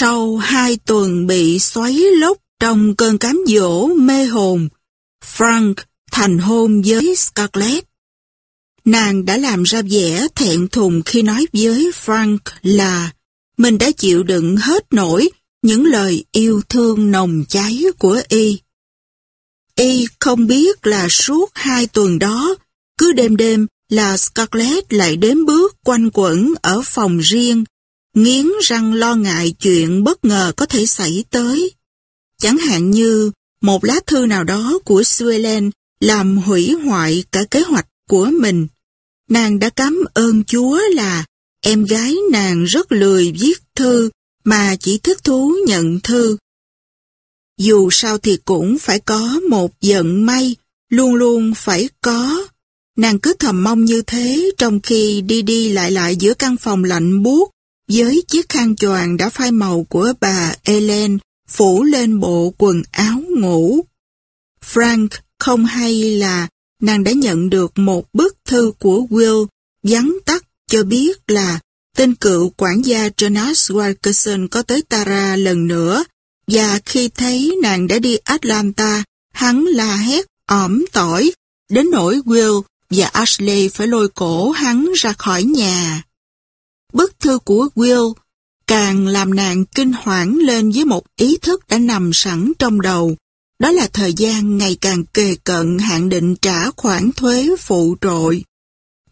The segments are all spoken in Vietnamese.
Sau hai tuần bị xoáy lốc trong cơn cám dỗ mê hồn, Frank thành hôn với Scarlett. Nàng đã làm ra vẻ thẹn thùng khi nói với Frank là mình đã chịu đựng hết nổi những lời yêu thương nồng cháy của y. Y không biết là suốt hai tuần đó, cứ đêm đêm là Scarlett lại đến bước quanh quẩn ở phòng riêng, nghiến răng lo ngại chuyện bất ngờ có thể xảy tới. Chẳng hạn như một lá thư nào đó của Suelen làm hủy hoại cả kế hoạch của mình. Nàng đã cảm ơn Chúa là em gái nàng rất lười viết thư mà chỉ thích thú nhận thư. Dù sao thì cũng phải có một giận may, luôn luôn phải có. Nàng cứ thầm mong như thế trong khi đi đi lại lại giữa căn phòng lạnh buốt với chiếc khăn choàng đã phai màu của bà Ellen phủ lên bộ quần áo ngủ. Frank không hay là nàng đã nhận được một bức thư của Will vắn tắt cho biết là tên cựu quản gia Jonas Wilkerson có tới Tara lần nữa và khi thấy nàng đã đi Atlanta, hắn la hét ỏm tỏi, đến nỗi Will và Ashley phải lôi cổ hắn ra khỏi nhà. Bức thư của Will càng làm nàng kinh hoảng lên với một ý thức đã nằm sẵn trong đầu. Đó là thời gian ngày càng kề cận hạn định trả khoản thuế phụ trội.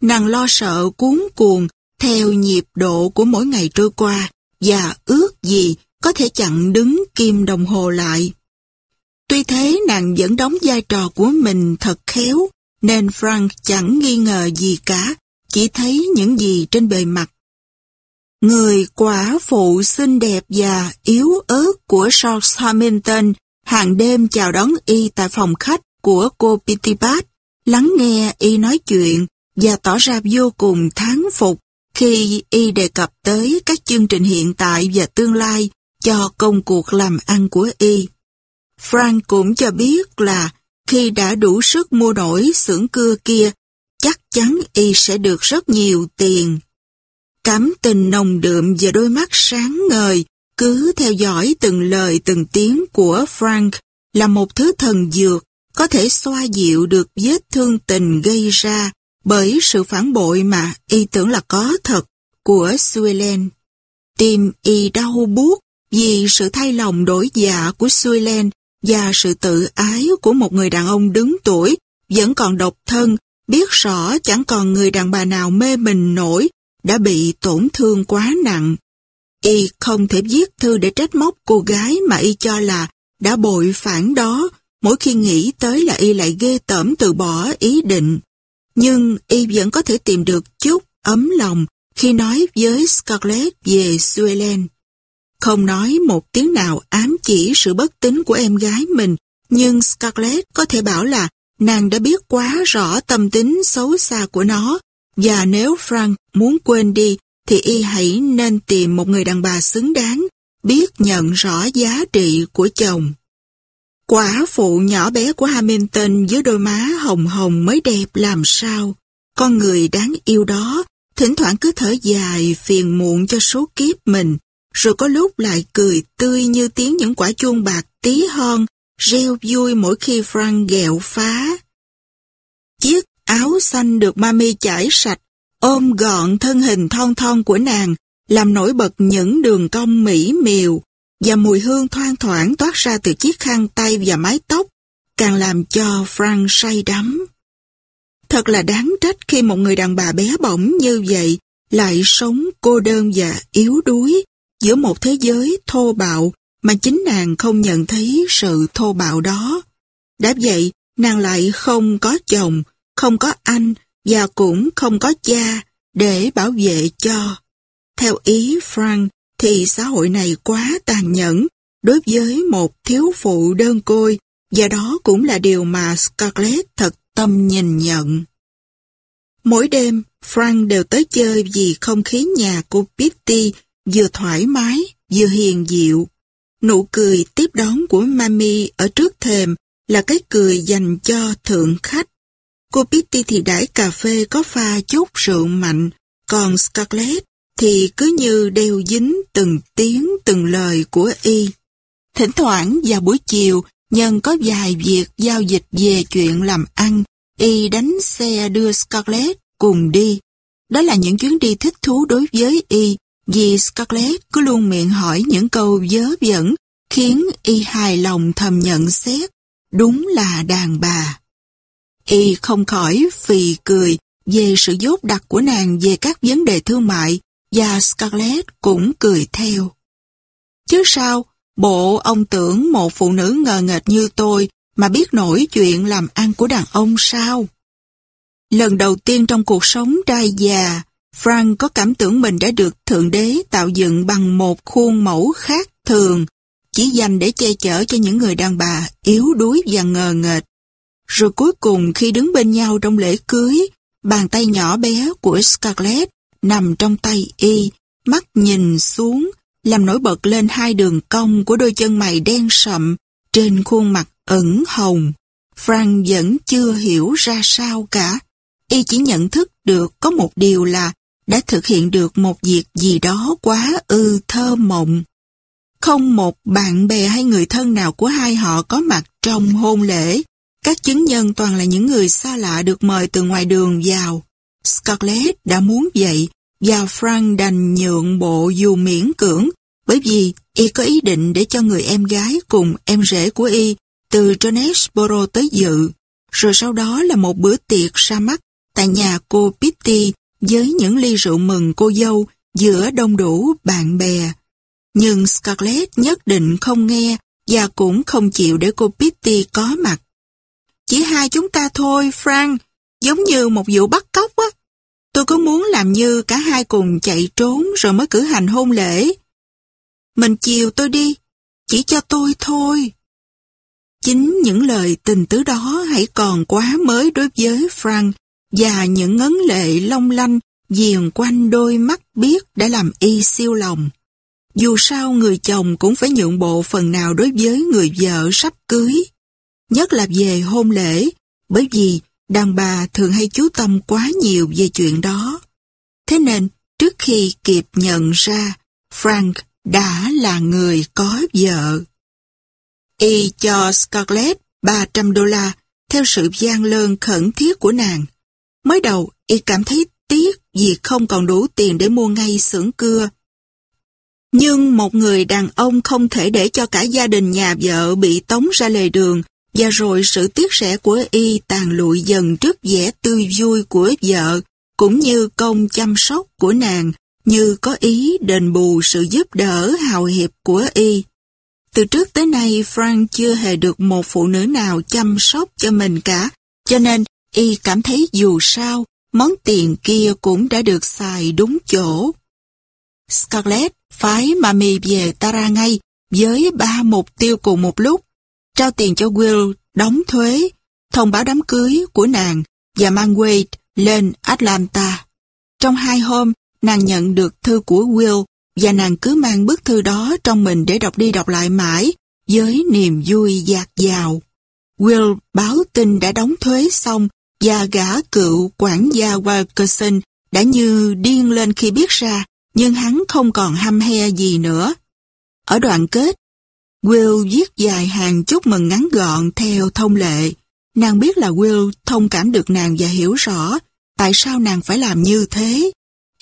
Nàng lo sợ cuốn cuồng theo nhịp độ của mỗi ngày trôi qua và ước gì có thể chặn đứng kim đồng hồ lại. Tuy thế nàng vẫn đóng vai trò của mình thật khéo, nên Frank chẳng nghi ngờ gì cả, chỉ thấy những gì trên bề mặt. Người quả phụ xinh đẹp và yếu ớt của George Hamilton hàng đêm chào đón y tại phòng khách của cô Pitipat, lắng nghe y nói chuyện và tỏ ra vô cùng thán phục khi y đề cập tới các chương trình hiện tại và tương lai cho công cuộc làm ăn của y. Frank cũng cho biết là khi đã đủ sức mua nổi xưởng cưa kia, chắc chắn y sẽ được rất nhiều tiền. Cảm tình nồng đượm và đôi mắt sáng ngời cứ theo dõi từng lời từng tiếng của Frank là một thứ thần dược có thể xoa dịu được vết thương tình gây ra bởi sự phản bội mà y tưởng là có thật của Suelen. Tim y đau buốt vì sự thay lòng đổi dạ của Suelen và sự tự ái của một người đàn ông đứng tuổi vẫn còn độc thân, biết rõ chẳng còn người đàn bà nào mê mình nổi, đã bị tổn thương quá nặng. Y không thể viết thư để trách móc cô gái mà Y cho là đã bội phản đó, mỗi khi nghĩ tới là Y lại ghê tởm từ bỏ ý định. Nhưng Y vẫn có thể tìm được chút ấm lòng khi nói với Scarlett về Suelen. Không nói một tiếng nào ám chỉ sự bất tín của em gái mình, nhưng Scarlett có thể bảo là nàng đã biết quá rõ tâm tính xấu xa của nó, và nếu Frank muốn quên đi, thì y hãy nên tìm một người đàn bà xứng đáng, biết nhận rõ giá trị của chồng. Quả phụ nhỏ bé của Hamilton dưới đôi má hồng hồng mới đẹp làm sao. Con người đáng yêu đó, thỉnh thoảng cứ thở dài phiền muộn cho số kiếp mình, rồi có lúc lại cười tươi như tiếng những quả chuông bạc tí hon, reo vui mỗi khi Frank ghẹo phá. Chiếc áo xanh được mami chải sạch, ôm gọn thân hình thon thon của nàng, làm nổi bật những đường cong mỹ miều, và mùi hương thoang thoảng toát ra từ chiếc khăn tay và mái tóc, càng làm cho Frank say đắm. Thật là đáng trách khi một người đàn bà bé bỏng như vậy lại sống cô đơn và yếu đuối giữa một thế giới thô bạo mà chính nàng không nhận thấy sự thô bạo đó. Đã vậy, nàng lại không có chồng, không có anh và cũng không có cha để bảo vệ cho. Theo ý Frank thì xã hội này quá tàn nhẫn đối với một thiếu phụ đơn côi và đó cũng là điều mà Scarlett thật tâm nhìn nhận. Mỗi đêm, Frank đều tới chơi vì không khí nhà của Pitty vừa thoải mái, vừa hiền dịu. Nụ cười tiếp đón của Mami ở trước thềm là cái cười dành cho thượng khách. Cô Pitty thì đãi cà phê có pha chút rượu mạnh, còn Scarlett thì cứ như đeo dính từng tiếng từng lời của y. Thỉnh thoảng vào buổi chiều, nhân có vài việc giao dịch về chuyện làm ăn, y đánh xe đưa Scarlett cùng đi. Đó là những chuyến đi thích thú đối với y, vì Scarlett cứ luôn miệng hỏi những câu dớ dẫn, khiến y hài lòng thầm nhận xét, đúng là đàn bà. Y không khỏi phì cười về sự dốt đặc của nàng về các vấn đề thương mại, và Scarlett cũng cười theo. Chứ sao, bộ ông tưởng một phụ nữ ngờ nghệch như tôi mà biết nổi chuyện làm ăn của đàn ông sao? Lần đầu tiên trong cuộc sống trai già, Frank có cảm tưởng mình đã được Thượng Đế tạo dựng bằng một khuôn mẫu khác thường, chỉ dành để che chở cho những người đàn bà yếu đuối và ngờ nghệch. Rồi cuối cùng khi đứng bên nhau trong lễ cưới, bàn tay nhỏ bé của Scarlett nằm trong tay y, mắt nhìn xuống, làm nổi bật lên hai đường cong của đôi chân mày đen sậm trên khuôn mặt ẩn hồng. Frank vẫn chưa hiểu ra sao cả. Y chỉ nhận thức được có một điều là đã thực hiện được một việc gì đó quá ư thơ mộng. Không một bạn bè hay người thân nào của hai họ có mặt trong hôn lễ. Các chứng nhân toàn là những người xa lạ được mời từ ngoài đường vào. Scarlett đã muốn vậy và Frank đành nhượng bộ dù miễn cưỡng, bởi vì y có ý định để cho người em gái cùng em rể của y từ Jonesboro tới dự. Rồi sau đó là một bữa tiệc ra mắt tại nhà cô Pitty với những ly rượu mừng cô dâu giữa đông đủ bạn bè. Nhưng Scarlett nhất định không nghe và cũng không chịu để cô Pitty có mặt. Chỉ hai chúng ta thôi, Frank, giống như một vụ bắt cóc á. Tôi có muốn làm như cả hai cùng chạy trốn rồi mới cử hành hôn lễ. Mình chiều tôi đi, chỉ cho tôi thôi. Chính những lời tình tứ đó hãy còn quá mới đối với Frank và những ngấn lệ long lanh diền quanh đôi mắt biết đã làm y siêu lòng. Dù sao người chồng cũng phải nhượng bộ phần nào đối với người vợ sắp cưới. Nhất là về hôn lễ, bởi vì đàn bà thường hay chú tâm quá nhiều về chuyện đó. Thế nên, trước khi kịp nhận ra, Frank đã là người có vợ. Y cho Scarlett 300 đô la theo sự gian lơn khẩn thiết của nàng. Mới đầu, y cảm thấy tiếc vì không còn đủ tiền để mua ngay xưởng cưa. Nhưng một người đàn ông không thể để cho cả gia đình nhà vợ bị tống ra lề đường và rồi sự tiếc rẻ của y tàn lụi dần trước vẻ tươi vui của vợ cũng như công chăm sóc của nàng như có ý đền bù sự giúp đỡ hào hiệp của y. Từ trước tới nay Frank chưa hề được một phụ nữ nào chăm sóc cho mình cả, cho nên y cảm thấy dù sao, món tiền kia cũng đã được xài đúng chỗ. Scarlett phái Mami về Tara ngay với ba mục tiêu cùng một lúc, trao tiền cho Will đóng thuế, thông báo đám cưới của nàng và mang Wade lên Atlanta. Trong hai hôm, nàng nhận được thư của Will và nàng cứ mang bức thư đó trong mình để đọc đi đọc lại mãi với niềm vui dạt dào. Will báo tin đã đóng thuế xong và gã cựu quản gia Wilkerson đã như điên lên khi biết ra, nhưng hắn không còn hăm he gì nữa. Ở đoạn kết, Will viết dài hàng chúc mừng ngắn gọn theo thông lệ. Nàng biết là Will thông cảm được nàng và hiểu rõ tại sao nàng phải làm như thế.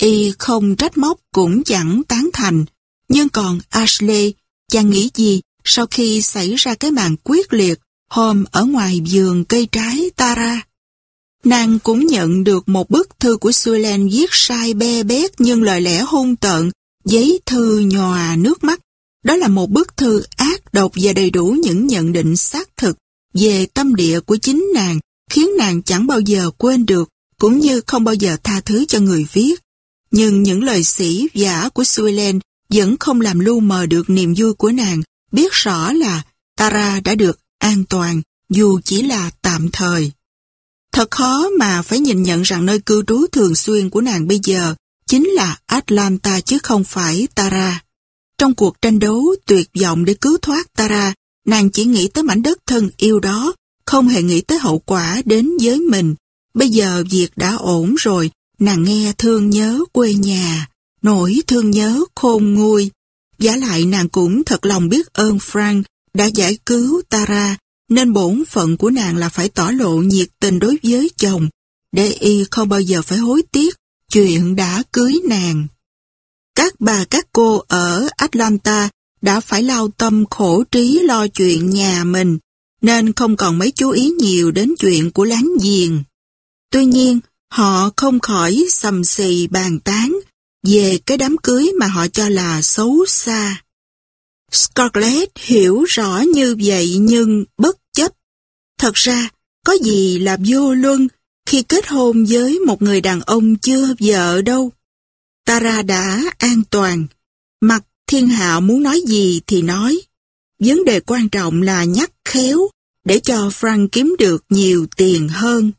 Y không trách móc cũng chẳng tán thành. Nhưng còn Ashley, chàng nghĩ gì sau khi xảy ra cái màn quyết liệt hôm ở ngoài vườn cây trái Tara? Nàng cũng nhận được một bức thư của Suelen viết sai be bét nhưng lời lẽ hung tợn, giấy thư nhòa nước mắt. Đó là một bức thư ác độc và đầy đủ những nhận định xác thực về tâm địa của chính nàng, khiến nàng chẳng bao giờ quên được, cũng như không bao giờ tha thứ cho người viết. Nhưng những lời sĩ giả của Suelen vẫn không làm lu mờ được niềm vui của nàng, biết rõ là Tara đã được an toàn, dù chỉ là tạm thời. Thật khó mà phải nhìn nhận rằng nơi cư trú thường xuyên của nàng bây giờ chính là Atlanta chứ không phải Tara. Trong cuộc tranh đấu tuyệt vọng để cứu thoát Tara, nàng chỉ nghĩ tới mảnh đất thân yêu đó, không hề nghĩ tới hậu quả đến với mình. Bây giờ việc đã ổn rồi, nàng nghe thương nhớ quê nhà. nỗi thương nhớ khôn nguôi. Giả lại nàng cũng thật lòng biết ơn Frank đã giải cứu Tara, nên bổn phận của nàng là phải tỏ lộ nhiệt tình đối với chồng, để y không bao giờ phải hối tiếc chuyện đã cưới nàng. Các bà các cô ở Atlanta đã phải lao tâm khổ trí lo chuyện nhà mình, nên không còn mấy chú ý nhiều đến chuyện của láng giềng. Tuy nhiên, họ không khỏi sầm xì bàn tán về cái đám cưới mà họ cho là xấu xa. Scarlett hiểu rõ như vậy nhưng bất chấp. Thật ra, có gì là vô luân khi kết hôn với một người đàn ông chưa vợ đâu. Tara đã an toàn, mặt thiên hạo muốn nói gì thì nói. Vấn đề quan trọng là nhắc khéo để cho Frank kiếm được nhiều tiền hơn.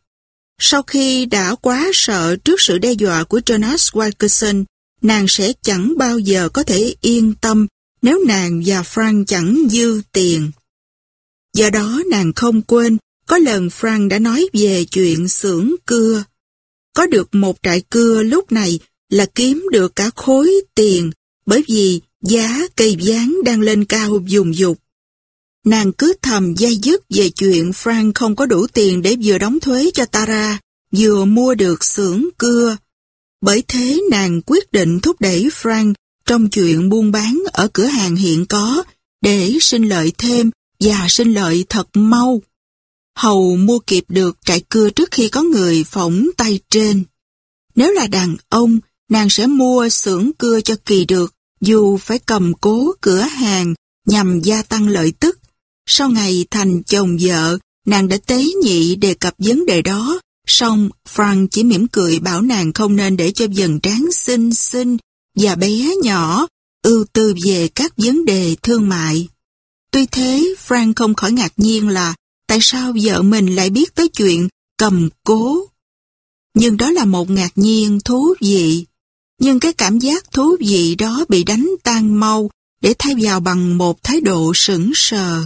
Sau khi đã quá sợ trước sự đe dọa của Jonas Wilkerson, nàng sẽ chẳng bao giờ có thể yên tâm nếu nàng và Frank chẳng dư tiền. Do đó nàng không quên, có lần Frank đã nói về chuyện xưởng cưa. Có được một trại cưa lúc này là kiếm được cả khối tiền bởi vì giá cây gián đang lên cao dùng dục. Nàng cứ thầm dây dứt về chuyện Frank không có đủ tiền để vừa đóng thuế cho Tara, vừa mua được xưởng cưa. Bởi thế nàng quyết định thúc đẩy Frank trong chuyện buôn bán ở cửa hàng hiện có để sinh lợi thêm và sinh lợi thật mau. Hầu mua kịp được trại cưa trước khi có người phỏng tay trên. Nếu là đàn ông, nàng sẽ mua xưởng cưa cho kỳ được, dù phải cầm cố cửa hàng nhằm gia tăng lợi tức. Sau ngày thành chồng vợ, nàng đã tế nhị đề cập vấn đề đó, song Frank chỉ mỉm cười bảo nàng không nên để cho dần tráng xinh xinh và bé nhỏ ưu tư về các vấn đề thương mại. Tuy thế, Frank không khỏi ngạc nhiên là tại sao vợ mình lại biết tới chuyện cầm cố. Nhưng đó là một ngạc nhiên thú vị. Nhưng cái cảm giác thú vị đó bị đánh tan mau để thay vào bằng một thái độ sững sờ.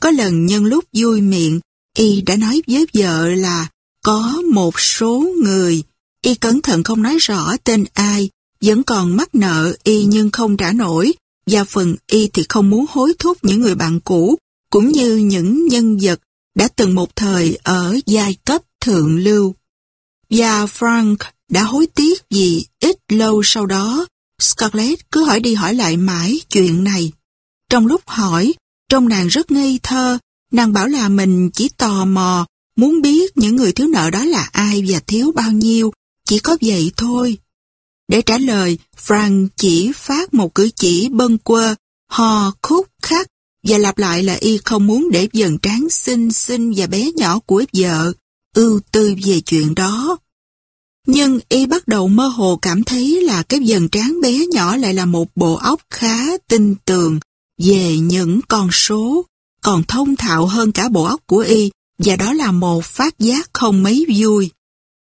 Có lần nhân lúc vui miệng, y đã nói với vợ là có một số người, y cẩn thận không nói rõ tên ai, vẫn còn mắc nợ y nhưng không trả nổi, và phần y thì không muốn hối thúc những người bạn cũ, cũng như những nhân vật đã từng một thời ở giai cấp thượng lưu. Và Frank đã hối tiếc vì ít lâu sau đó, Scarlett cứ hỏi đi hỏi lại mãi chuyện này. Trong lúc hỏi, trong nàng rất ngây thơ, nàng bảo là mình chỉ tò mò, muốn biết những người thiếu nợ đó là ai và thiếu bao nhiêu, chỉ có vậy thôi. Để trả lời, Frank chỉ phát một cử chỉ bâng quơ, hò khúc khắc và lặp lại là y không muốn để dần tráng xinh xinh và bé nhỏ của vợ ưu tư về chuyện đó. Nhưng y bắt đầu mơ hồ cảm thấy là cái dần tráng bé nhỏ lại là một bộ óc khá tinh tường về những con số, còn thông thạo hơn cả bộ óc của y, và đó là một phát giác không mấy vui.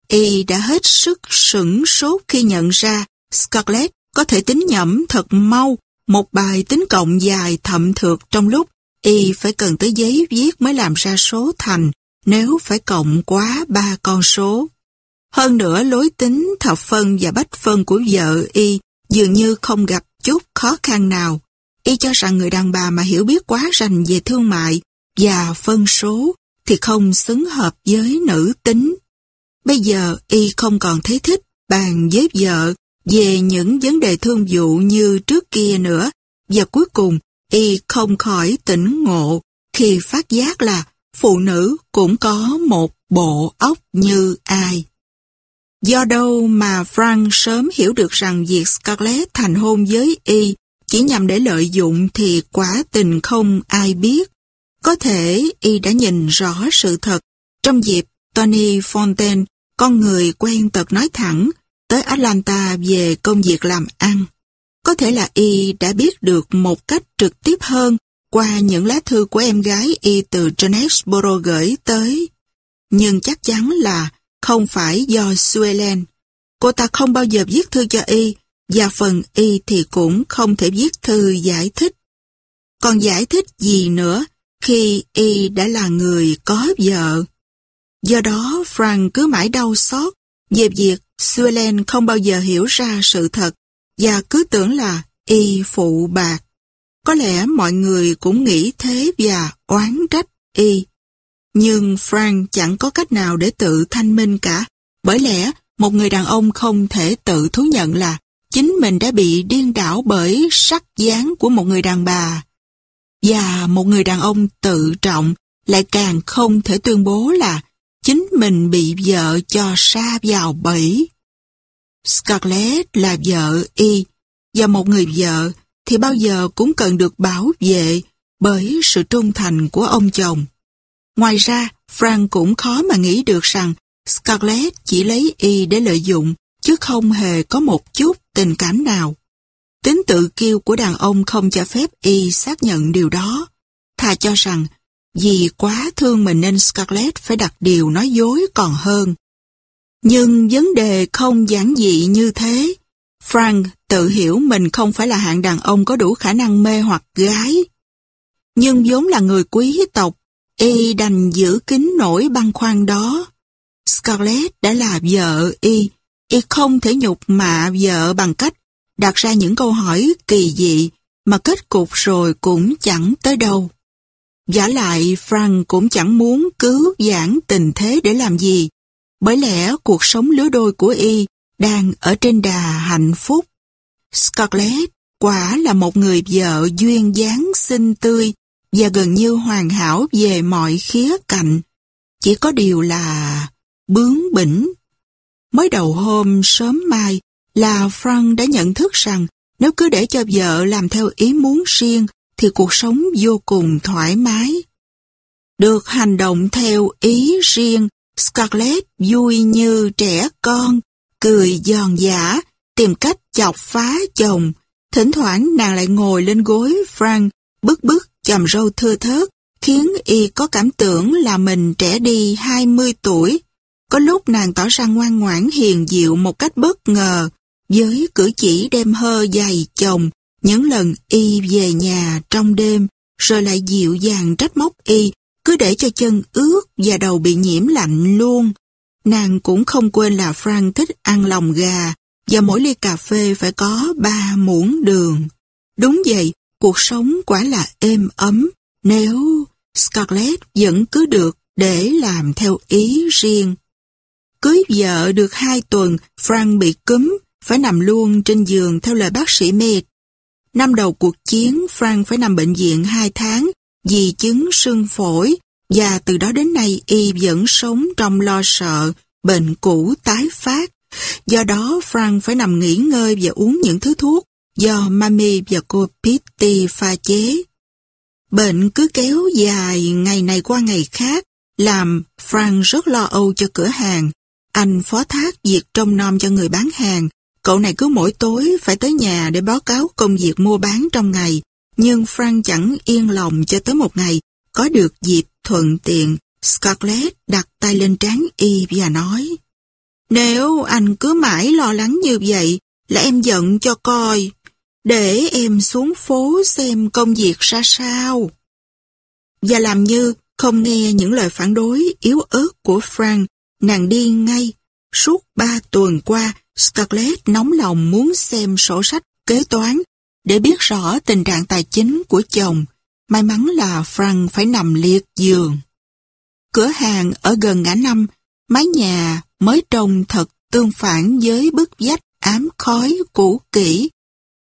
Y đã hết sức sửng sốt khi nhận ra Scarlett có thể tính nhẩm thật mau một bài tính cộng dài thậm thược trong lúc Y phải cần tới giấy viết mới làm ra số thành nếu phải cộng quá ba con số. Hơn nữa, lối tính, thập phân và bách phân của vợ Y dường như không gặp chút khó khăn nào. Y cho rằng người đàn bà mà hiểu biết quá rành về thương mại và phân số thì không xứng hợp với nữ tính. Bây giờ, Y không còn thấy thích bàn với vợ về những vấn đề thương vụ như trước kia nữa và cuối cùng, Y không khỏi tỉnh ngộ khi phát giác là phụ nữ cũng có một bộ óc như ai. Do đâu mà Frank sớm hiểu được rằng việc Scarlett thành hôn với Y chỉ nhằm để lợi dụng thì quả tình không ai biết. Có thể Y đã nhìn rõ sự thật trong dịp Tony Fontaine, con người quen tật nói thẳng, tới Atlanta về công việc làm ăn. Có thể là Y đã biết được một cách trực tiếp hơn qua những lá thư của em gái Y từ Jonesboro gửi tới. Nhưng chắc chắn là không phải do Suelen. Cô ta không bao giờ viết thư cho Y, và phần Y thì cũng không thể viết thư giải thích. Còn giải thích gì nữa khi Y đã là người có vợ? Do đó Frank cứ mãi đau xót về việc Suelen không bao giờ hiểu ra sự thật và cứ tưởng là y phụ bạc. Có lẽ mọi người cũng nghĩ thế và oán trách y. Nhưng Frank chẳng có cách nào để tự thanh minh cả, bởi lẽ một người đàn ông không thể tự thú nhận là chính mình đã bị điên đảo bởi sắc dáng của một người đàn bà. Và một người đàn ông tự trọng lại càng không thể tuyên bố là chính mình bị vợ cho xa vào bẫy. Scarlett là vợ y, và một người vợ thì bao giờ cũng cần được bảo vệ bởi sự trung thành của ông chồng. Ngoài ra, Frank cũng khó mà nghĩ được rằng Scarlett chỉ lấy y để lợi dụng, chứ không hề có một chút tình cảm nào. Tính tự kiêu của đàn ông không cho phép y xác nhận điều đó. Thà cho rằng, vì quá thương mình nên Scarlett phải đặt điều nói dối còn hơn. Nhưng vấn đề không giản dị như thế. Frank tự hiểu mình không phải là hạng đàn ông có đủ khả năng mê hoặc gái. Nhưng vốn là người quý tộc, y đành giữ kín nỗi băng khoăn đó. Scarlett đã là vợ y, y không thể nhục mạ vợ bằng cách đặt ra những câu hỏi kỳ dị mà kết cục rồi cũng chẳng tới đâu. Giả lại Frank cũng chẳng muốn cứu giãn tình thế để làm gì, bởi lẽ cuộc sống lứa đôi của y đang ở trên đà hạnh phúc. Scarlett quả là một người vợ duyên dáng xinh tươi và gần như hoàn hảo về mọi khía cạnh. Chỉ có điều là bướng bỉnh. Mới đầu hôm sớm mai là Frank đã nhận thức rằng nếu cứ để cho vợ làm theo ý muốn riêng thì cuộc sống vô cùng thoải mái. Được hành động theo ý riêng, Scarlett vui như trẻ con, cười giòn giả, tìm cách chọc phá chồng. Thỉnh thoảng nàng lại ngồi lên gối Frank, bức bức chầm râu thưa thớt, khiến y có cảm tưởng là mình trẻ đi 20 tuổi. Có lúc nàng tỏ ra ngoan ngoãn hiền diệu một cách bất ngờ, với cử chỉ đem hơ dày chồng, những lần y về nhà trong đêm, rồi lại dịu dàng trách móc y, cứ để cho chân ướt và đầu bị nhiễm lạnh luôn. Nàng cũng không quên là Frank thích ăn lòng gà, và mỗi ly cà phê phải có ba muỗng đường. Đúng vậy, cuộc sống quả là êm ấm, nếu Scarlett vẫn cứ được để làm theo ý riêng. Cưới vợ được hai tuần, Frank bị cúm, phải nằm luôn trên giường theo lời bác sĩ mệt Năm đầu cuộc chiến, Frank phải nằm bệnh viện hai tháng vì chứng sưng phổi và từ đó đến nay y vẫn sống trong lo sợ bệnh cũ tái phát. Do đó Frank phải nằm nghỉ ngơi và uống những thứ thuốc do Mami và cô Pitty pha chế. Bệnh cứ kéo dài ngày này qua ngày khác, làm Frank rất lo âu cho cửa hàng. Anh phó thác việc trông nom cho người bán hàng. Cậu này cứ mỗi tối phải tới nhà để báo cáo công việc mua bán trong ngày. Nhưng Frank chẳng yên lòng cho tới một ngày có được dịp thuận tiện. Scarlett đặt tay lên trán y và nói Nếu anh cứ mãi lo lắng như vậy là em giận cho coi. Để em xuống phố xem công việc ra sao. Và làm như không nghe những lời phản đối yếu ớt của Frank, nàng đi ngay. Suốt ba tuần qua, Scarlett nóng lòng muốn xem sổ sách kế toán để biết rõ tình trạng tài chính của chồng. May mắn là Frank phải nằm liệt giường. Cửa hàng ở gần ngã năm, mái nhà mới trông thật tương phản với bức vách ám khói cũ kỹ.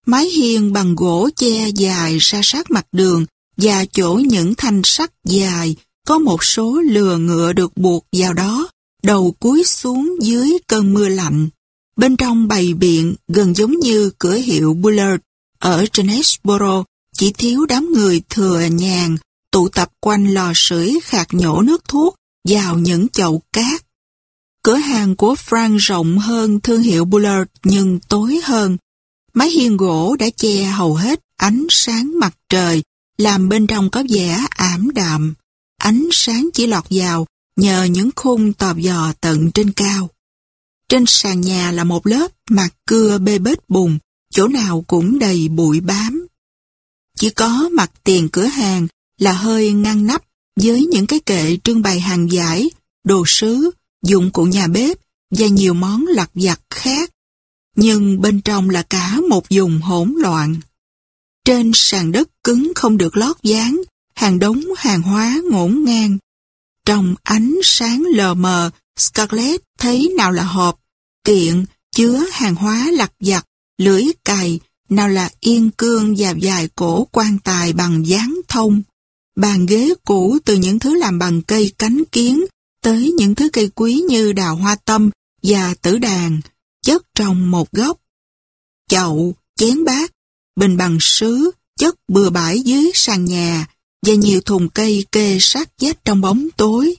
Mái hiên bằng gỗ che dài ra sát mặt đường và chỗ những thanh sắt dài có một số lừa ngựa được buộc vào đó, đầu cúi xuống dưới cơn mưa lạnh. Bên trong bày biện gần giống như cửa hiệu Bullard ở Trenesboro chỉ thiếu đám người thừa nhàn tụ tập quanh lò sưởi khạc nhổ nước thuốc vào những chậu cát. Cửa hàng của Frank rộng hơn thương hiệu Bullard nhưng tối hơn. Mái hiên gỗ đã che hầu hết ánh sáng mặt trời, làm bên trong có vẻ ảm đạm. Ánh sáng chỉ lọt vào nhờ những khung tòm dò tận trên cao. Trên sàn nhà là một lớp mặt cưa bê bết bùn, chỗ nào cũng đầy bụi bám. Chỉ có mặt tiền cửa hàng là hơi ngăn nắp với những cái kệ trưng bày hàng giải, đồ sứ, dụng cụ nhà bếp và nhiều món lặt vặt khác nhưng bên trong là cả một vùng hỗn loạn. Trên sàn đất cứng không được lót dán, hàng đống hàng hóa ngổn ngang. Trong ánh sáng lờ mờ, Scarlett thấy nào là hộp, kiện, chứa hàng hóa lặt vặt, lưỡi cày, nào là yên cương và dài cổ quan tài bằng dán thông. Bàn ghế cũ từ những thứ làm bằng cây cánh kiến tới những thứ cây quý như đào hoa tâm và tử đàn, chất trong một góc. Chậu, chén bát, bình bằng sứ, chất bừa bãi dưới sàn nhà và nhiều thùng cây kê sát vách trong bóng tối.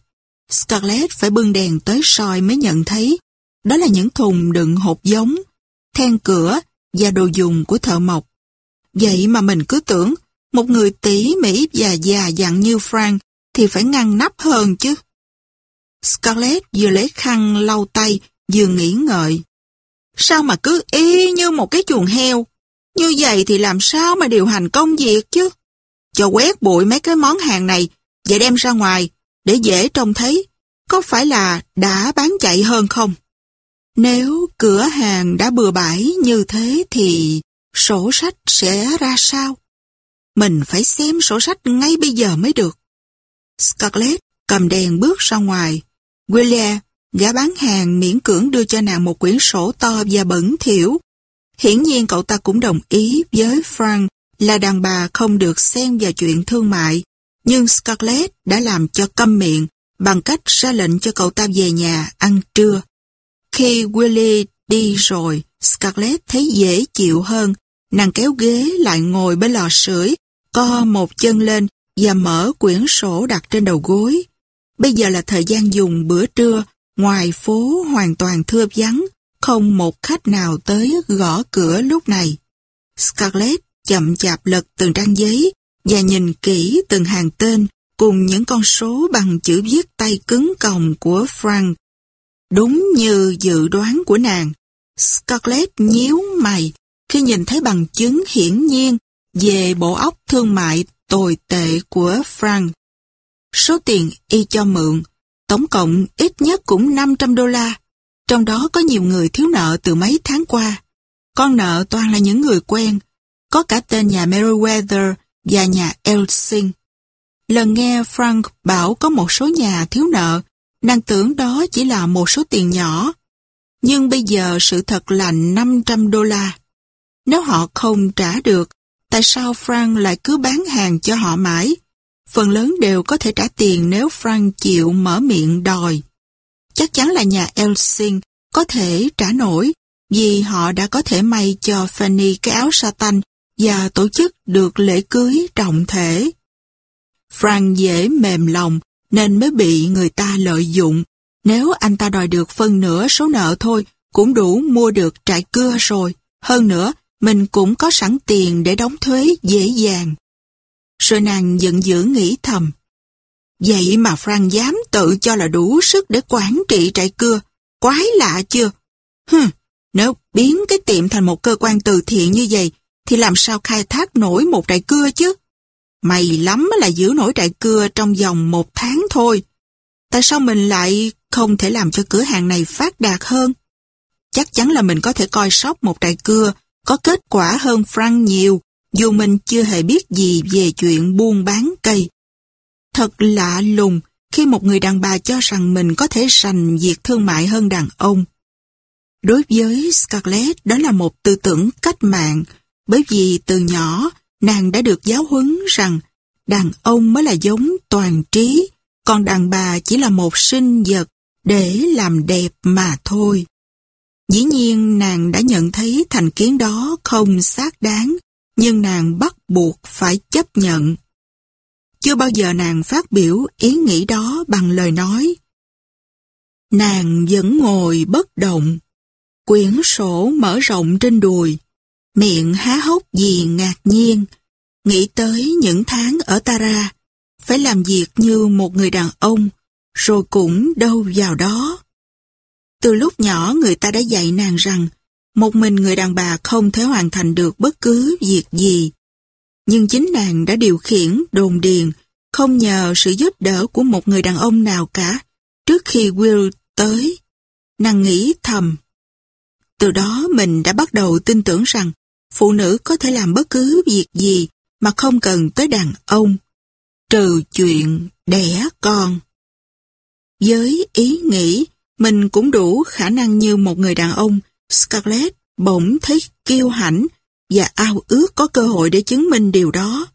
Scarlett phải bưng đèn tới soi mới nhận thấy đó là những thùng đựng hộp giống, then cửa và đồ dùng của thợ mộc. Vậy mà mình cứ tưởng một người tỉ mỉ và già dặn như Frank thì phải ngăn nắp hơn chứ. Scarlett vừa lấy khăn lau tay vừa nghĩ ngợi. Sao mà cứ y như một cái chuồng heo? Như vậy thì làm sao mà điều hành công việc chứ? Cho quét bụi mấy cái món hàng này và đem ra ngoài để dễ trông thấy có phải là đã bán chạy hơn không? Nếu cửa hàng đã bừa bãi như thế thì sổ sách sẽ ra sao? Mình phải xem sổ sách ngay bây giờ mới được. Scarlett cầm đèn bước ra ngoài. William, gã bán hàng miễn cưỡng đưa cho nàng một quyển sổ to và bẩn thiểu Hiển nhiên cậu ta cũng đồng ý với Frank là đàn bà không được xen vào chuyện thương mại. Nhưng Scarlett đã làm cho câm miệng bằng cách ra lệnh cho cậu ta về nhà ăn trưa. Khi Willie đi rồi, Scarlett thấy dễ chịu hơn. Nàng kéo ghế lại ngồi bên lò sưởi, co một chân lên và mở quyển sổ đặt trên đầu gối. Bây giờ là thời gian dùng bữa trưa, ngoài phố hoàn toàn thưa vắng, không một khách nào tới gõ cửa lúc này. Scarlett chậm chạp lật từng trang giấy và nhìn kỹ từng hàng tên cùng những con số bằng chữ viết tay cứng còng của Frank. Đúng như dự đoán của nàng, Scarlett nhíu mày khi nhìn thấy bằng chứng hiển nhiên về bộ óc thương mại tồi tệ của Frank. Số tiền y cho mượn, tổng cộng ít nhất cũng 500 đô la, trong đó có nhiều người thiếu nợ từ mấy tháng qua. Con nợ toàn là những người quen, có cả tên nhà Meriwether và nhà Elsing. Lần nghe Frank bảo có một số nhà thiếu nợ, nàng tưởng đó chỉ là một số tiền nhỏ. Nhưng bây giờ sự thật là 500 đô la. Nếu họ không trả được, tại sao Frank lại cứ bán hàng cho họ mãi? Phần lớn đều có thể trả tiền nếu Frank chịu mở miệng đòi. Chắc chắn là nhà Elsing có thể trả nổi vì họ đã có thể may cho Fanny cái áo Satan và tổ chức được lễ cưới trọng thể. Frank dễ mềm lòng nên mới bị người ta lợi dụng. Nếu anh ta đòi được phân nửa số nợ thôi cũng đủ mua được trại cưa rồi. Hơn nữa, mình cũng có sẵn tiền để đóng thuế dễ dàng. Rồi nàng giận dữ nghĩ thầm. Vậy mà Frank dám tự cho là đủ sức để quản trị trại cưa. Quái lạ chưa? Hừm, nếu biến cái tiệm thành một cơ quan từ thiện như vậy, thì làm sao khai thác nổi một trại cưa chứ? Mày lắm là giữ nổi trại cưa trong vòng một tháng thôi. Tại sao mình lại không thể làm cho cửa hàng này phát đạt hơn? Chắc chắn là mình có thể coi sóc một trại cưa có kết quả hơn Frank nhiều, dù mình chưa hề biết gì về chuyện buôn bán cây. Thật lạ lùng khi một người đàn bà cho rằng mình có thể sành việc thương mại hơn đàn ông. Đối với Scarlett, đó là một tư tưởng cách mạng, bởi vì từ nhỏ, nàng đã được giáo huấn rằng đàn ông mới là giống toàn trí, còn đàn bà chỉ là một sinh vật để làm đẹp mà thôi. Dĩ nhiên nàng đã nhận thấy thành kiến đó không xác đáng, nhưng nàng bắt buộc phải chấp nhận. Chưa bao giờ nàng phát biểu ý nghĩ đó bằng lời nói. Nàng vẫn ngồi bất động, quyển sổ mở rộng trên đùi, miệng há hốc vì ngạc nhiên, nghĩ tới những tháng ở Tara, phải làm việc như một người đàn ông, rồi cũng đâu vào đó. Từ lúc nhỏ người ta đã dạy nàng rằng một mình người đàn bà không thể hoàn thành được bất cứ việc gì. Nhưng chính nàng đã điều khiển đồn điền không nhờ sự giúp đỡ của một người đàn ông nào cả trước khi Will tới. Nàng nghĩ thầm. Từ đó mình đã bắt đầu tin tưởng rằng phụ nữ có thể làm bất cứ việc gì mà không cần tới đàn ông, trừ chuyện đẻ con. Với ý nghĩ mình cũng đủ khả năng như một người đàn ông, Scarlett bỗng thấy kiêu hãnh và ao ước có cơ hội để chứng minh điều đó.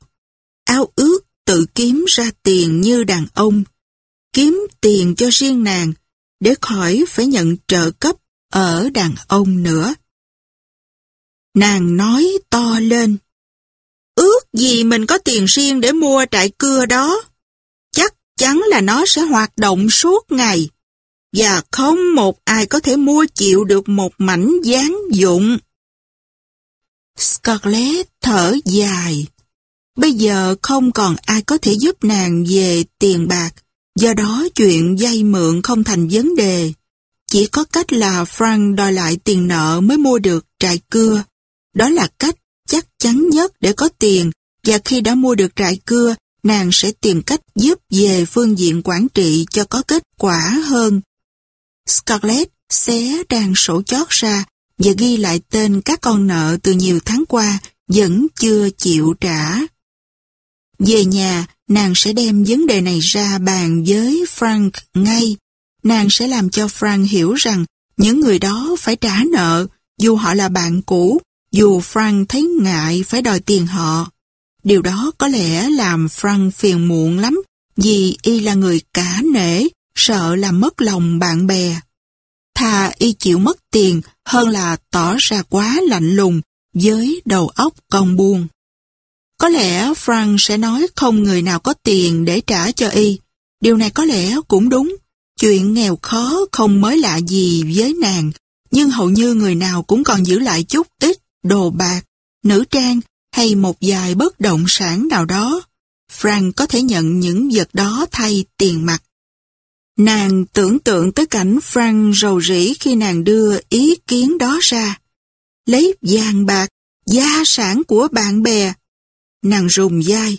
Ao ước tự kiếm ra tiền như đàn ông, kiếm tiền cho riêng nàng để khỏi phải nhận trợ cấp ở đàn ông nữa. Nàng nói to lên. Ước gì mình có tiền riêng để mua trại cưa đó. Chắc chắn là nó sẽ hoạt động suốt ngày. Và không một ai có thể mua chịu được một mảnh gián dụng. Scarlett thở dài. Bây giờ không còn ai có thể giúp nàng về tiền bạc, do đó chuyện vay mượn không thành vấn đề. Chỉ có cách là Frank đòi lại tiền nợ mới mua được trại cưa. Đó là cách chắc chắn nhất để có tiền và khi đã mua được trại cưa, nàng sẽ tìm cách giúp về phương diện quản trị cho có kết quả hơn. Scarlett xé đàn sổ chót ra và ghi lại tên các con nợ từ nhiều tháng qua vẫn chưa chịu trả. Về nhà, nàng sẽ đem vấn đề này ra bàn với Frank ngay. Nàng sẽ làm cho Frank hiểu rằng những người đó phải trả nợ, dù họ là bạn cũ, dù Frank thấy ngại phải đòi tiền họ. Điều đó có lẽ làm Frank phiền muộn lắm, vì y là người cả nể, sợ làm mất lòng bạn bè. Thà y chịu mất tiền hơn là tỏ ra quá lạnh lùng với đầu óc con buông. Có lẽ Frank sẽ nói không người nào có tiền để trả cho y. Điều này có lẽ cũng đúng. Chuyện nghèo khó không mới lạ gì với nàng, nhưng hầu như người nào cũng còn giữ lại chút ít đồ bạc, nữ trang hay một vài bất động sản nào đó. Frank có thể nhận những vật đó thay tiền mặt. Nàng tưởng tượng tới cảnh Frank rầu rĩ khi nàng đưa ý kiến đó ra. Lấy vàng bạc, gia sản của bạn bè. Nàng rùng dai.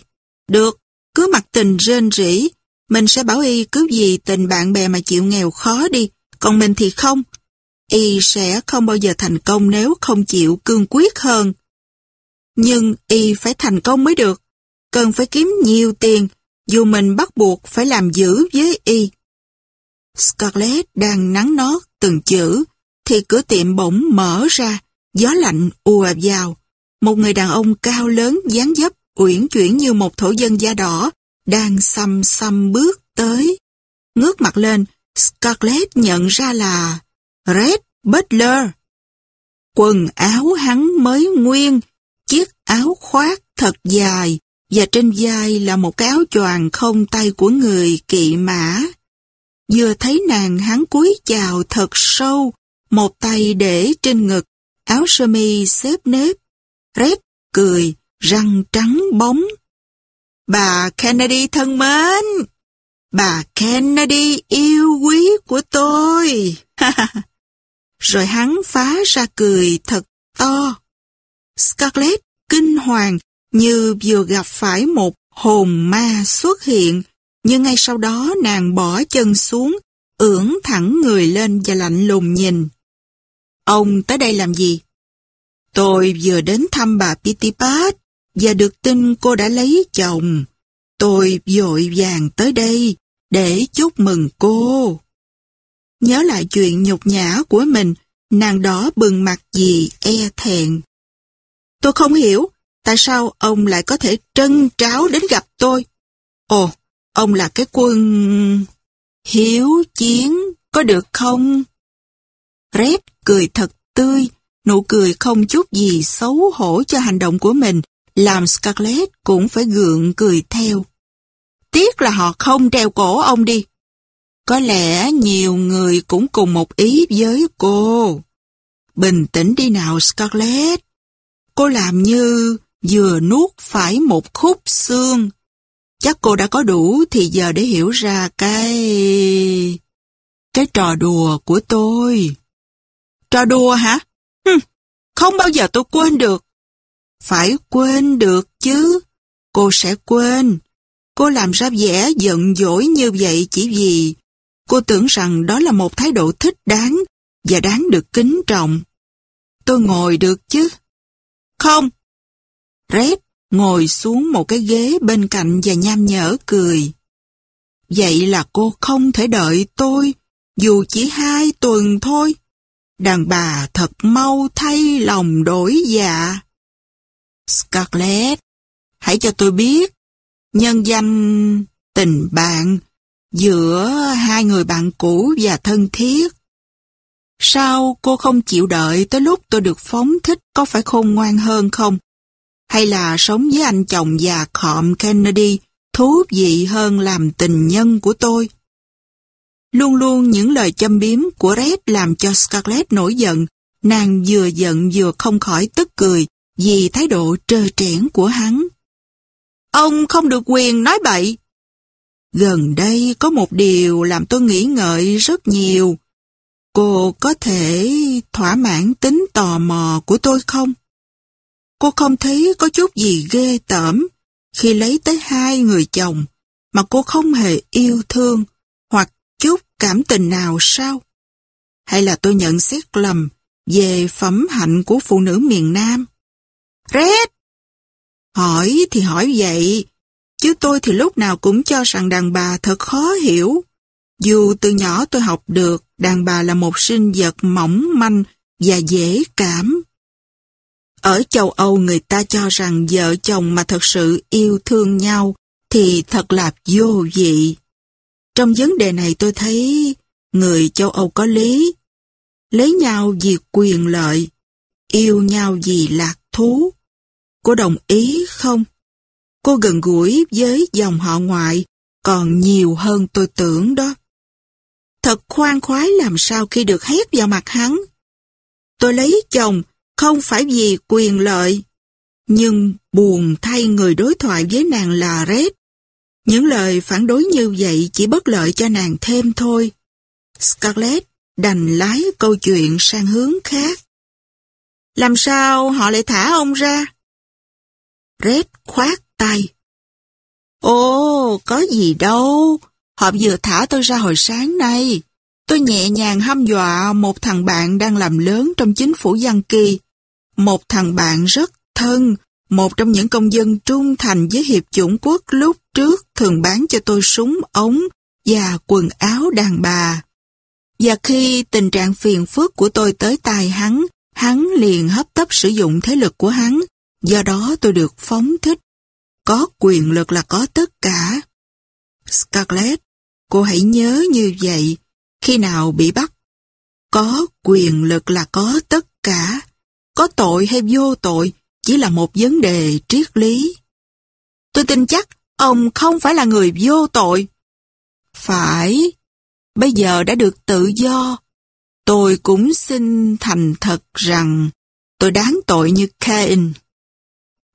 Được, cứ mặc tình rên rỉ. Mình sẽ bảo y cứ gì tình bạn bè mà chịu nghèo khó đi. Còn mình thì không. Y sẽ không bao giờ thành công nếu không chịu cương quyết hơn. Nhưng y phải thành công mới được. Cần phải kiếm nhiều tiền, dù mình bắt buộc phải làm giữ với y. Scarlett đang nắng nót từng chữ, thì cửa tiệm bỗng mở ra, gió lạnh ùa vào. Một người đàn ông cao lớn dáng dấp, uyển chuyển như một thổ dân da đỏ, đang xăm xăm bước tới. Ngước mặt lên, Scarlett nhận ra là Red Butler. Quần áo hắn mới nguyên, chiếc áo khoác thật dài, và trên vai là một cái áo choàng không tay của người kỵ mã. Vừa thấy nàng hắn cúi chào thật sâu, một tay để trên ngực, áo sơ mi xếp nếp. rét cười, răng trắng bóng. Bà Kennedy thân mến! Bà Kennedy yêu quý của tôi! Rồi hắn phá ra cười thật to. Scarlett kinh hoàng như vừa gặp phải một hồn ma xuất hiện nhưng ngay sau đó nàng bỏ chân xuống, ưỡn thẳng người lên và lạnh lùng nhìn. Ông tới đây làm gì? Tôi vừa đến thăm bà Pitipat và được tin cô đã lấy chồng. Tôi vội vàng tới đây để chúc mừng cô. Nhớ lại chuyện nhục nhã của mình, nàng đó bừng mặt gì e thẹn. Tôi không hiểu tại sao ông lại có thể trân tráo đến gặp tôi. Ồ, Ông là cái quân... Hiếu chiến, có được không? Red cười thật tươi, nụ cười không chút gì xấu hổ cho hành động của mình, làm Scarlett cũng phải gượng cười theo. Tiếc là họ không treo cổ ông đi. Có lẽ nhiều người cũng cùng một ý với cô. Bình tĩnh đi nào Scarlett. Cô làm như vừa nuốt phải một khúc xương Chắc cô đã có đủ thì giờ để hiểu ra cái... Cái trò đùa của tôi. Trò đùa hả? Hừm, không bao giờ tôi quên được. Phải quên được chứ. Cô sẽ quên. Cô làm ra vẻ giận dỗi như vậy chỉ vì cô tưởng rằng đó là một thái độ thích đáng và đáng được kính trọng. tôi ngồi được chứ? Không. rét ngồi xuống một cái ghế bên cạnh và nham nhở cười. Vậy là cô không thể đợi tôi, dù chỉ hai tuần thôi. Đàn bà thật mau thay lòng đổi dạ. Scarlett, hãy cho tôi biết, nhân danh tình bạn giữa hai người bạn cũ và thân thiết. Sao cô không chịu đợi tới lúc tôi được phóng thích có phải khôn ngoan hơn không? Hay là sống với anh chồng già khọm Kennedy, thú vị hơn làm tình nhân của tôi? Luôn luôn những lời châm biếm của Red làm cho Scarlett nổi giận. Nàng vừa giận vừa không khỏi tức cười vì thái độ trơ trẽn của hắn. Ông không được quyền nói bậy. Gần đây có một điều làm tôi nghĩ ngợi rất nhiều. Cô có thể thỏa mãn tính tò mò của tôi không? Cô không thấy có chút gì ghê tởm khi lấy tới hai người chồng mà cô không hề yêu thương hoặc chút cảm tình nào sao? Hay là tôi nhận xét lầm về phẩm hạnh của phụ nữ miền Nam? Red! Hỏi thì hỏi vậy, chứ tôi thì lúc nào cũng cho rằng đàn bà thật khó hiểu. Dù từ nhỏ tôi học được đàn bà là một sinh vật mỏng manh và dễ cảm. Ở châu Âu người ta cho rằng vợ chồng mà thật sự yêu thương nhau thì thật là vô vị. Trong vấn đề này tôi thấy người châu Âu có lý. Lấy nhau vì quyền lợi, yêu nhau vì lạc thú. Cô đồng ý không? Cô gần gũi với dòng họ ngoại còn nhiều hơn tôi tưởng đó. Thật khoan khoái làm sao khi được hét vào mặt hắn. Tôi lấy chồng không phải vì quyền lợi, nhưng buồn thay người đối thoại với nàng là Red. Những lời phản đối như vậy chỉ bất lợi cho nàng thêm thôi. Scarlett đành lái câu chuyện sang hướng khác. Làm sao họ lại thả ông ra? Red khoát tay. Ồ, có gì đâu. Họ vừa thả tôi ra hồi sáng nay. Tôi nhẹ nhàng hăm dọa một thằng bạn đang làm lớn trong chính phủ Giang Kỳ. Một thằng bạn rất thân, một trong những công dân trung thành với Hiệp chủng quốc lúc trước thường bán cho tôi súng ống và quần áo đàn bà. Và khi tình trạng phiền phức của tôi tới tai hắn, hắn liền hấp tấp sử dụng thế lực của hắn, do đó tôi được phóng thích. Có quyền lực là có tất cả. Scarlett, cô hãy nhớ như vậy, khi nào bị bắt. Có quyền lực là có tất cả. Có tội hay vô tội chỉ là một vấn đề triết lý. Tôi tin chắc ông không phải là người vô tội. Phải, bây giờ đã được tự do. Tôi cũng xin thành thật rằng tôi đáng tội như Cain.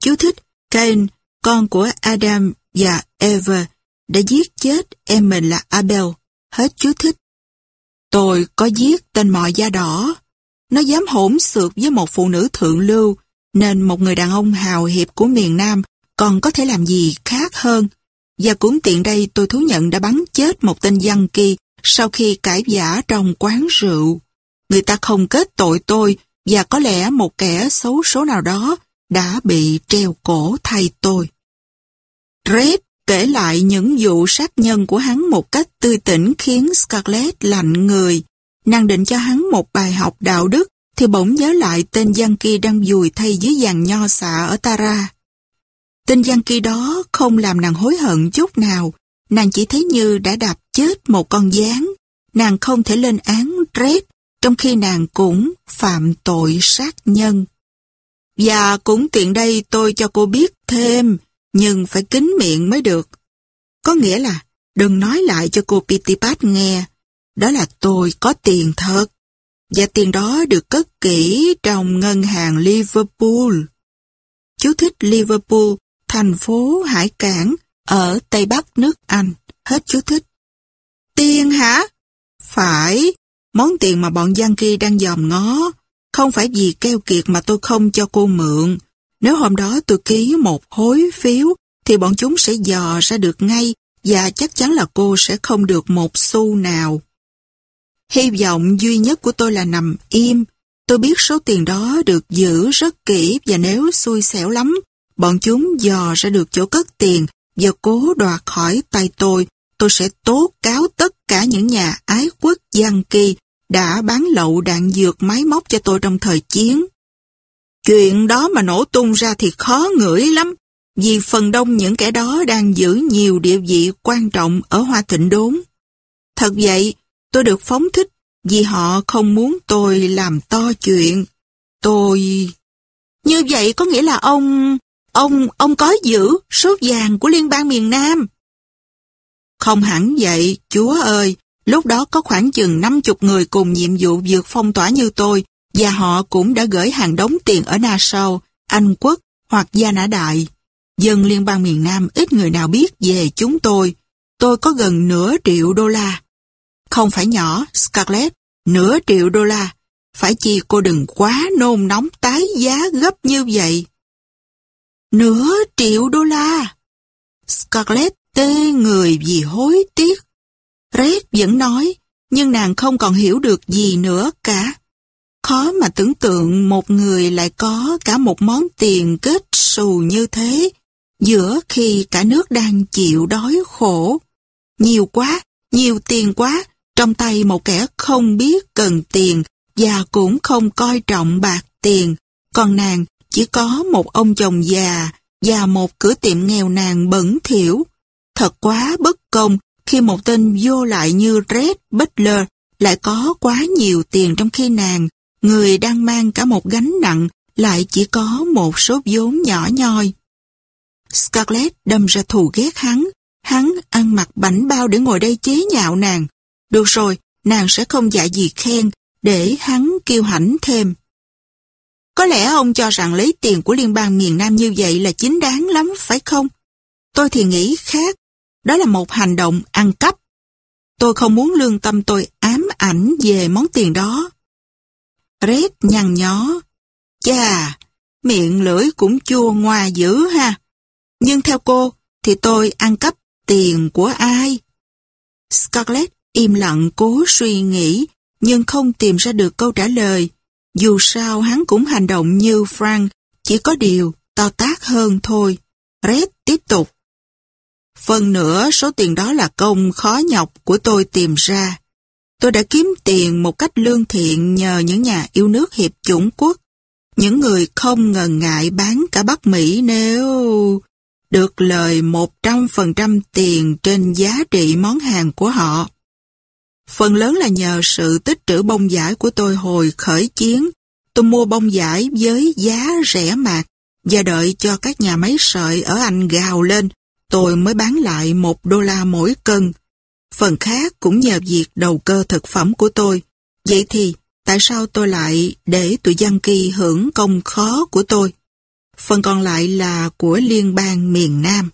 Chú thích, Cain, con của Adam và Eva, đã giết chết em mình là Abel. Hết chú thích. Tôi có giết tên mọi da đỏ. Nó dám hỗn xược với một phụ nữ thượng lưu, nên một người đàn ông hào hiệp của miền Nam còn có thể làm gì khác hơn. Và cũng tiện đây tôi thú nhận đã bắn chết một tên dân kỳ sau khi cãi giả trong quán rượu. Người ta không kết tội tôi và có lẽ một kẻ xấu số nào đó đã bị treo cổ thay tôi. Red kể lại những vụ sát nhân của hắn một cách tươi tỉnh khiến Scarlett lạnh người. Nàng định cho hắn một bài học đạo đức thì bỗng nhớ lại tên Giang kia đang dùi thay dưới dàn nho xạ ở Tara. Tên Giang kia đó không làm nàng hối hận chút nào, nàng chỉ thấy như đã đạp chết một con gián. Nàng không thể lên án Red, trong khi nàng cũng phạm tội sát nhân. Và cũng tiện đây tôi cho cô biết thêm, nhưng phải kín miệng mới được. Có nghĩa là đừng nói lại cho cô Pitipat nghe, đó là tôi có tiền thật, và tiền đó được cất kỹ trong ngân hàng Liverpool. Chú thích Liverpool, thành phố hải cảng ở Tây Bắc nước Anh. Hết chú thích. Tiền hả? Phải, món tiền mà bọn Giang Kỳ đang dòm ngó. Không phải vì keo kiệt mà tôi không cho cô mượn. Nếu hôm đó tôi ký một hối phiếu thì bọn chúng sẽ dò ra được ngay và chắc chắn là cô sẽ không được một xu nào. Hy vọng duy nhất của tôi là nằm im, Tôi biết số tiền đó được giữ rất kỹ và nếu xui xẻo lắm, bọn chúng dò ra được chỗ cất tiền và cố đoạt khỏi tay tôi, tôi sẽ tố cáo tất cả những nhà ái quốc giang kỳ đã bán lậu đạn dược máy móc cho tôi trong thời chiến. Chuyện đó mà nổ tung ra thì khó ngửi lắm, vì phần đông những kẻ đó đang giữ nhiều địa vị quan trọng ở Hoa Thịnh Đốn. Thật vậy, tôi được phóng thích vì họ không muốn tôi làm to chuyện. Tôi... Như vậy có nghĩa là ông... Ông... Ông có giữ số vàng của Liên bang miền Nam. Không hẳn vậy, Chúa ơi, lúc đó có khoảng chừng 50 người cùng nhiệm vụ vượt phong tỏa như tôi và họ cũng đã gửi hàng đống tiền ở Nassau, Anh Quốc hoặc Gia Nã Đại. Dân liên bang miền Nam ít người nào biết về chúng tôi. Tôi có gần nửa triệu đô la. Không phải nhỏ, Scarlett, nửa triệu đô la. Phải chi cô đừng quá nôn nóng tái giá gấp như vậy. Nửa triệu đô la. Scarlett tê người vì hối tiếc. Red vẫn nói, nhưng nàng không còn hiểu được gì nữa cả. Khó mà tưởng tượng một người lại có cả một món tiền kết xù như thế, giữa khi cả nước đang chịu đói khổ. Nhiều quá, nhiều tiền quá, trong tay một kẻ không biết cần tiền và cũng không coi trọng bạc tiền. Còn nàng chỉ có một ông chồng già và một cửa tiệm nghèo nàn bẩn thỉu. Thật quá bất công khi một tên vô lại như Red Butler lại có quá nhiều tiền trong khi nàng, người đang mang cả một gánh nặng, lại chỉ có một số vốn nhỏ nhoi. Scarlett đâm ra thù ghét hắn, hắn ăn mặc bảnh bao để ngồi đây chế nhạo nàng. Được rồi, nàng sẽ không dạy gì khen, để hắn kêu hãnh thêm. Có lẽ ông cho rằng lấy tiền của liên bang miền Nam như vậy là chính đáng lắm, phải không? Tôi thì nghĩ khác. Đó là một hành động ăn cắp. Tôi không muốn lương tâm tôi ám ảnh về món tiền đó. Red nhăn nhó. Chà, miệng lưỡi cũng chua ngoa dữ ha. Nhưng theo cô, thì tôi ăn cắp tiền của ai? Scarlett im lặng cố suy nghĩ, nhưng không tìm ra được câu trả lời. Dù sao hắn cũng hành động như Frank, chỉ có điều to tác hơn thôi. Red tiếp tục. Phần nữa số tiền đó là công khó nhọc của tôi tìm ra. Tôi đã kiếm tiền một cách lương thiện nhờ những nhà yêu nước hiệp chủng quốc. Những người không ngần ngại bán cả Bắc Mỹ nếu được lời 100% tiền trên giá trị món hàng của họ. Phần lớn là nhờ sự tích trữ bông giải của tôi hồi khởi chiến. Tôi mua bông giải với giá rẻ mạt và đợi cho các nhà máy sợi ở Anh gào lên, tôi mới bán lại một đô la mỗi cân. Phần khác cũng nhờ việc đầu cơ thực phẩm của tôi. Vậy thì, tại sao tôi lại để tụi dân kỳ hưởng công khó của tôi? Phần còn lại là của liên bang miền Nam.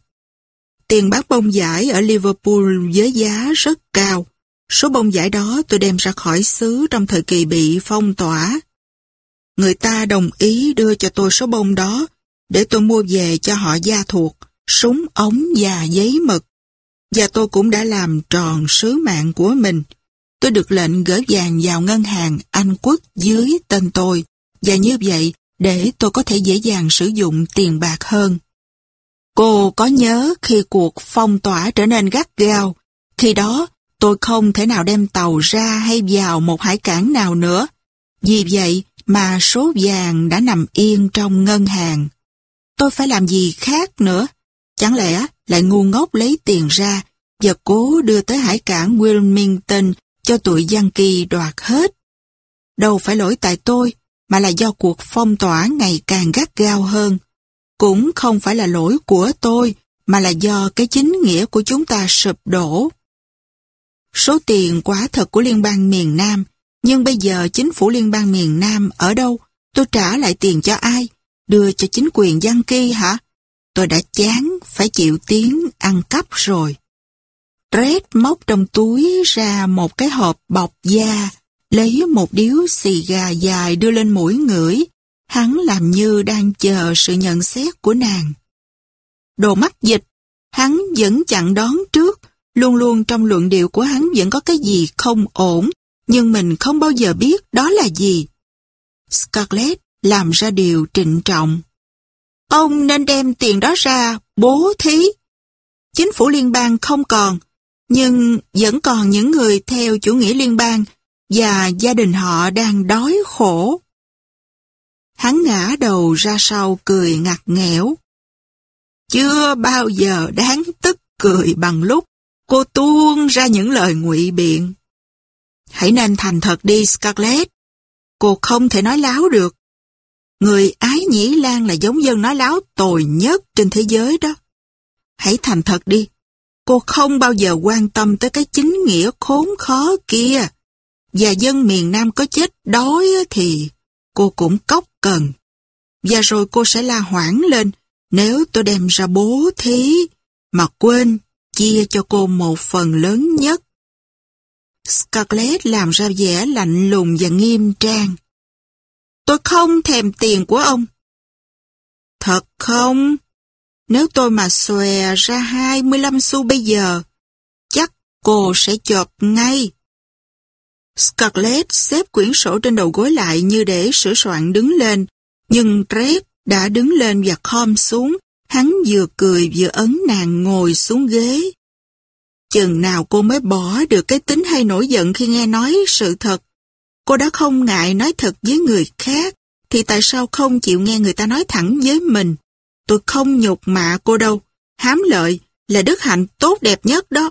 Tiền bán bông giải ở Liverpool với giá rất cao. Số bông giải đó tôi đem ra khỏi xứ trong thời kỳ bị phong tỏa. Người ta đồng ý đưa cho tôi số bông đó để tôi mua về cho họ gia thuộc, súng ống và giấy mực. Và tôi cũng đã làm tròn sứ mạng của mình. Tôi được lệnh gửi vàng vào ngân hàng Anh Quốc dưới tên tôi, và như vậy để tôi có thể dễ dàng sử dụng tiền bạc hơn. Cô có nhớ khi cuộc phong tỏa trở nên gắt gao, khi đó tôi không thể nào đem tàu ra hay vào một hải cảng nào nữa. Vì vậy mà số vàng đã nằm yên trong ngân hàng. Tôi phải làm gì khác nữa? Chẳng lẽ lại ngu ngốc lấy tiền ra và cố đưa tới hải cảng Wilmington cho tụi Giang Kỳ đoạt hết? Đâu phải lỗi tại tôi, mà là do cuộc phong tỏa ngày càng gắt gao hơn. Cũng không phải là lỗi của tôi, mà là do cái chính nghĩa của chúng ta sụp đổ. Số tiền quá thật của Liên bang miền Nam, nhưng bây giờ chính phủ Liên bang miền Nam ở đâu? Tôi trả lại tiền cho ai? Đưa cho chính quyền Giang Kỳ hả? Tôi đã chán phải chịu tiếng ăn cắp rồi. Red móc trong túi ra một cái hộp bọc da, lấy một điếu xì gà dài đưa lên mũi ngửi. Hắn làm như đang chờ sự nhận xét của nàng. Đồ mắt dịch, hắn vẫn chặn đón trước, luôn luôn trong luận điệu của hắn vẫn có cái gì không ổn, nhưng mình không bao giờ biết đó là gì. Scarlett làm ra điều trịnh trọng. Ông nên đem tiền đó ra, bố thí. Chính phủ liên bang không còn, nhưng vẫn còn những người theo chủ nghĩa liên bang và gia đình họ đang đói khổ. Hắn ngã đầu ra sau cười ngặt nghẽo. Chưa bao giờ đáng tức cười bằng lúc cô tuôn ra những lời ngụy biện. Hãy nên thành thật đi Scarlett. Cô không thể nói láo được. Người ái nhĩ lan là giống dân nói láo tồi nhất trên thế giới đó. Hãy thành thật đi. Cô không bao giờ quan tâm tới cái chính nghĩa khốn khó kia. Và dân miền Nam có chết đói thì cô cũng cốc cần. Và rồi cô sẽ la hoảng lên, nếu tôi đem ra bố thí mà quên chia cho cô một phần lớn nhất. Scarlett làm ra vẻ lạnh lùng và nghiêm trang. Tôi không thèm tiền của ông. Thật không? Nếu tôi mà xòe ra 25 xu bây giờ, chắc cô sẽ chọt ngay. Scarlett xếp quyển sổ trên đầu gối lại như để sửa soạn đứng lên, nhưng Red đã đứng lên và khom xuống, hắn vừa cười vừa ấn nàng ngồi xuống ghế. Chừng nào cô mới bỏ được cái tính hay nổi giận khi nghe nói sự thật. Cô đã không ngại nói thật với người khác, thì tại sao không chịu nghe người ta nói thẳng với mình? Tôi không nhục mạ cô đâu. Hám lợi là đức hạnh tốt đẹp nhất đó.